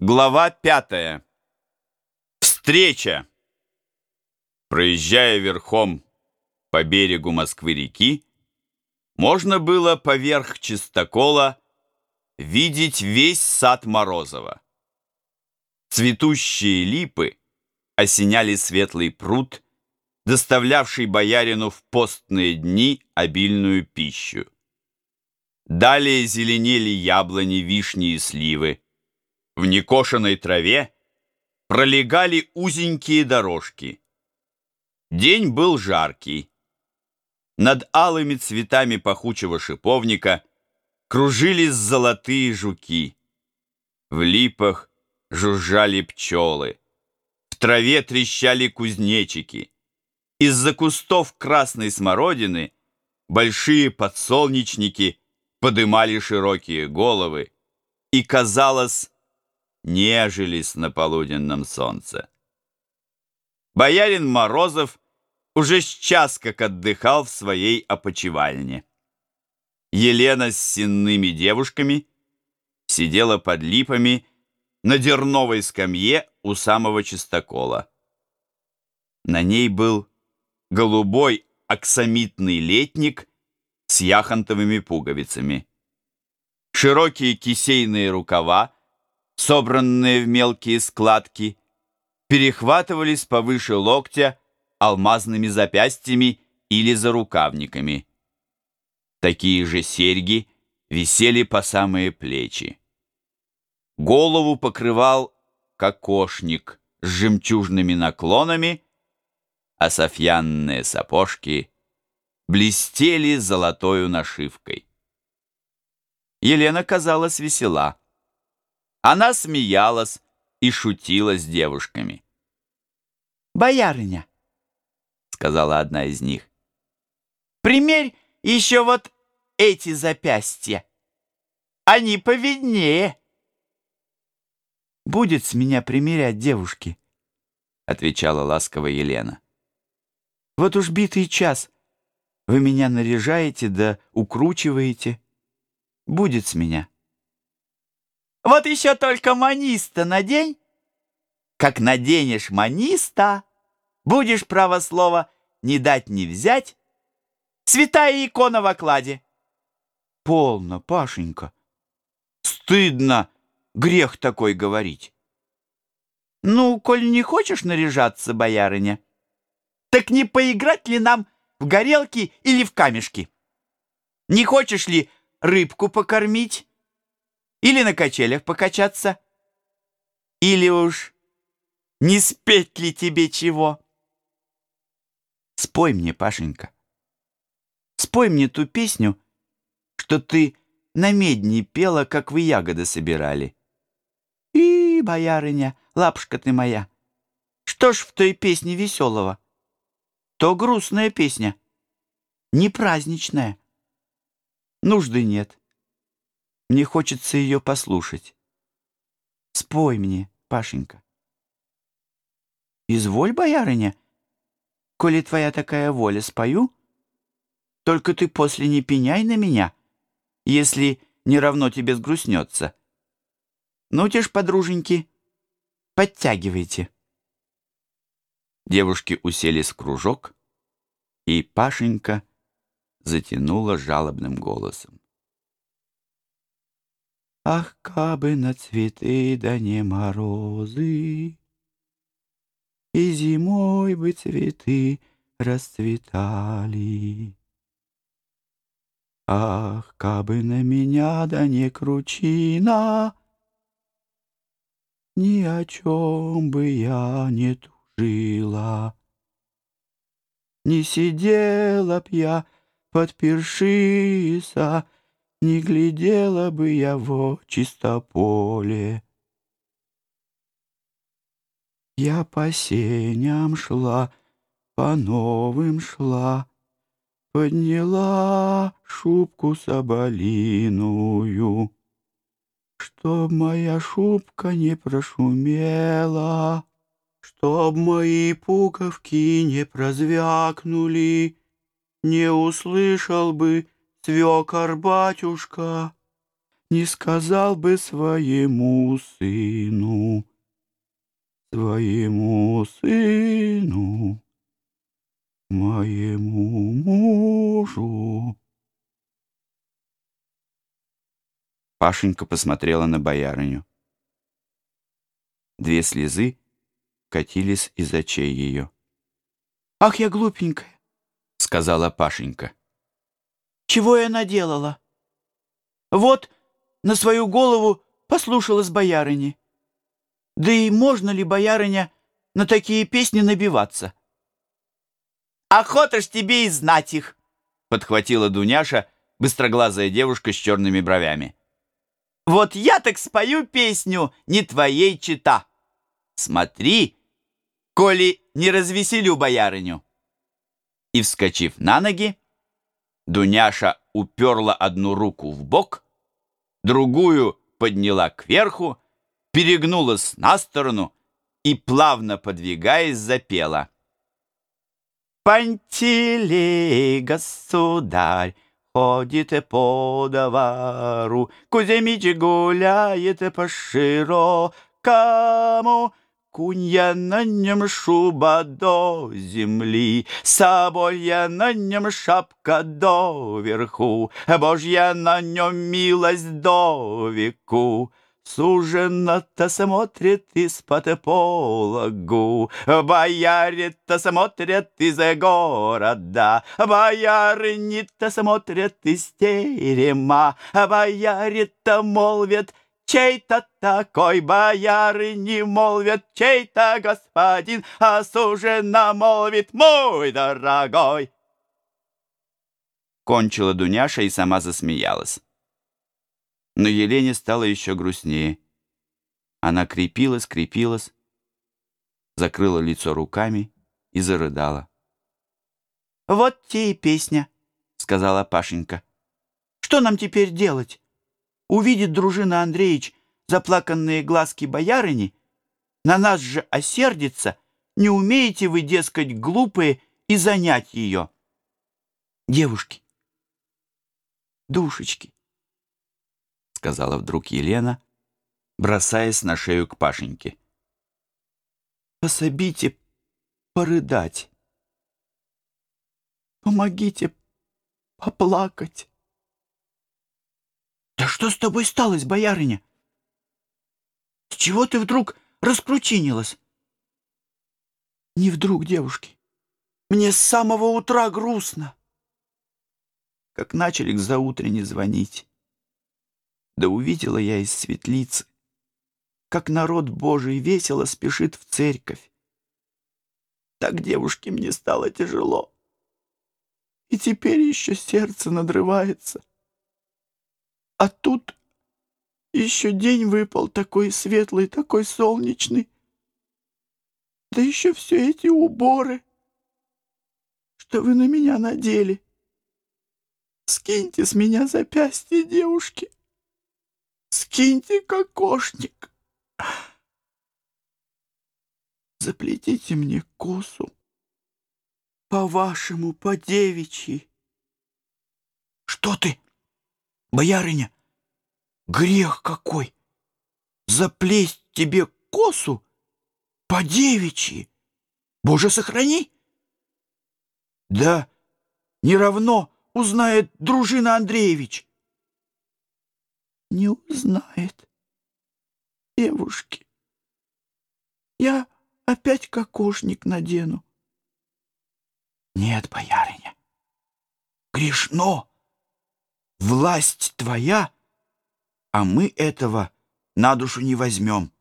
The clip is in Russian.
Глава пятая. Встреча. Проезжая верхом по берегу Москвы-реки, можно было поверх чистокола видеть весь сад Морозова. Цветущие липы осеняли светлый пруд, доставлявший боярину в постные дни обильную пищу. Далее зеленели яблони, вишни и сливы. В некошенной траве пролегали узенькие дорожки. День был жаркий. Над алыми цветами пахучего шиповника кружились золотые жуки. В липах жужжали пчелы. В траве трещали кузнечики. Из-за кустов красной смородины большие подсолнечники подымали широкие головы, и, казалось, нежились на полуденном солнце. Боярин Морозов уже с час как отдыхал в своей опочивальне. Елена с сенными девушками сидела под липами на дерновой скамье у самого чистокола. На ней был голубой аксамитный летник с яхонтовыми пуговицами. Широкие кисейные рукава собранные в мелкие складки, перехватывались повыше локтя алмазными запястьями или зарукавниками. Такие же серьги висели по самые плечи. Голову покрывал кокошник с жемчужными наклонами, а софьянные сапожки блестели золотою нашивкой. Елена казалась весела. Она смеялась и шутила с девушками. «Боярыня», — сказала одна из них, — «примерь еще вот эти запястья. Они повиднее». «Будет с меня примерять девушки», — отвечала ласково Елена. «Вот уж битый час вы меня наряжаете да укручиваете. Будет с меня». Вот еще только маниста надень. Как наденешь маниста, будешь, право слово, не дать не взять. Святая икона в окладе. Полно, Пашенька. Стыдно грех такой говорить. Ну, коль не хочешь наряжаться, боярыня, так не поиграть ли нам в горелки или в камешки? Не хочешь ли рыбку покормить? Или на качелях покачаться? Или уж не спеть ли тебе чего? Спой мне, Пашенька. Спой мне ту песню, что ты на медне пела, как вы ягоды собирали. И, боярыня, лапушка ты моя, что ж в той песне веселого? То грустная песня, не праздничная. Нужды нет. Мне хочется ее послушать. Спой мне, Пашенька. Изволь, боярыня, коли твоя такая воля, спою. Только ты после не пеняй на меня, если не равно тебе сгрустнется. Ну, те ж, подруженьки, подтягивайте. Девушки уселись в кружок, и Пашенька затянула жалобным голосом. Ах, кабы на цветы да не морозы, И зимой бы цветы расцветали. Ах, кабы на меня да не кручина, Ни о чем бы я не тужила. Не сидела б я под першиса, не глядела бы я в чисто поле. Я по сеням шла, по новым шла, Подняла шубку соболиную, Чтоб моя шубка не прошумела, Чтоб мои пуговки не прозвякнули, Не услышал бы свекор батюшка, не сказал бы своему сыну, своему сыну, моему мужу. Пашенька посмотрела на боярыню. Две слезы катились из очей ее. «Ах, я глупенькая!» — сказала Пашенька. «Чего я наделала? Вот на свою голову послушалась боярыни. Да и можно ли, боярыня, на такие песни набиваться?» «Охота ж тебе и знать их!» — подхватила Дуняша, быстроглазая девушка с черными бровями. «Вот я так спою песню не твоей чита. Смотри, коли не развеселю боярыню!» И, вскочив на ноги, Дуняша уперла одну руку в бок, другую подняла кверху, перегнулась на сторону и, плавно подвигаясь, запела. «Пантелей, государь, ходит по двору, Куземич гуляет по широкому Кунья на нем шуба до земли, Соболья на нем шапка до верху, Божья на нем милость до веку. Сужена-то смотрит из-под пологу, Бояре-то смотрят из города, Боярыни-то смотрят из терема, Бояре-то молвят — Чей-то такой бояры не молвят, чей-то господин, сужена молвит, мой дорогой. Кончила Дуняша и сама засмеялась. Но Елене стало еще грустнее. Она крепилась, крепилась, закрыла лицо руками и зарыдала. «Вот те и песня», — сказала Пашенька. «Что нам теперь делать?» Увидит дружина Андреевич заплаканные глазки боярыни, на нас же осердится, не умеете вы, дескать, глупые, и занять ее. Девушки, душечки, сказала вдруг Елена, бросаясь на шею к Пашеньке. Пособите порыдать. Помогите поплакать. «Да что с тобой сталось, боярыня? С чего ты вдруг раскручинилась?» «Не вдруг, девушки. Мне с самого утра грустно». Как начали к заутрене звонить. Да увидела я из светлицы, как народ Божий весело спешит в церковь. Так девушке мне стало тяжело. И теперь еще сердце надрывается. А тут еще день выпал такой светлый, такой солнечный. Да еще все эти уборы, что вы на меня надели. Скиньте с меня запястье, девушки. Скиньте кокошник. Заплетите мне косу. По-вашему, по-девичьи. Что ты? Боярыня, грех какой! Заплесть тебе косу по девичьи! Боже, сохрани! Да не равно узнает дружина Андреевич. Не узнает. Девушки, я опять кокошник надену. Нет, боярыня, грешно власть твоя, а мы этого на душу не возьмем.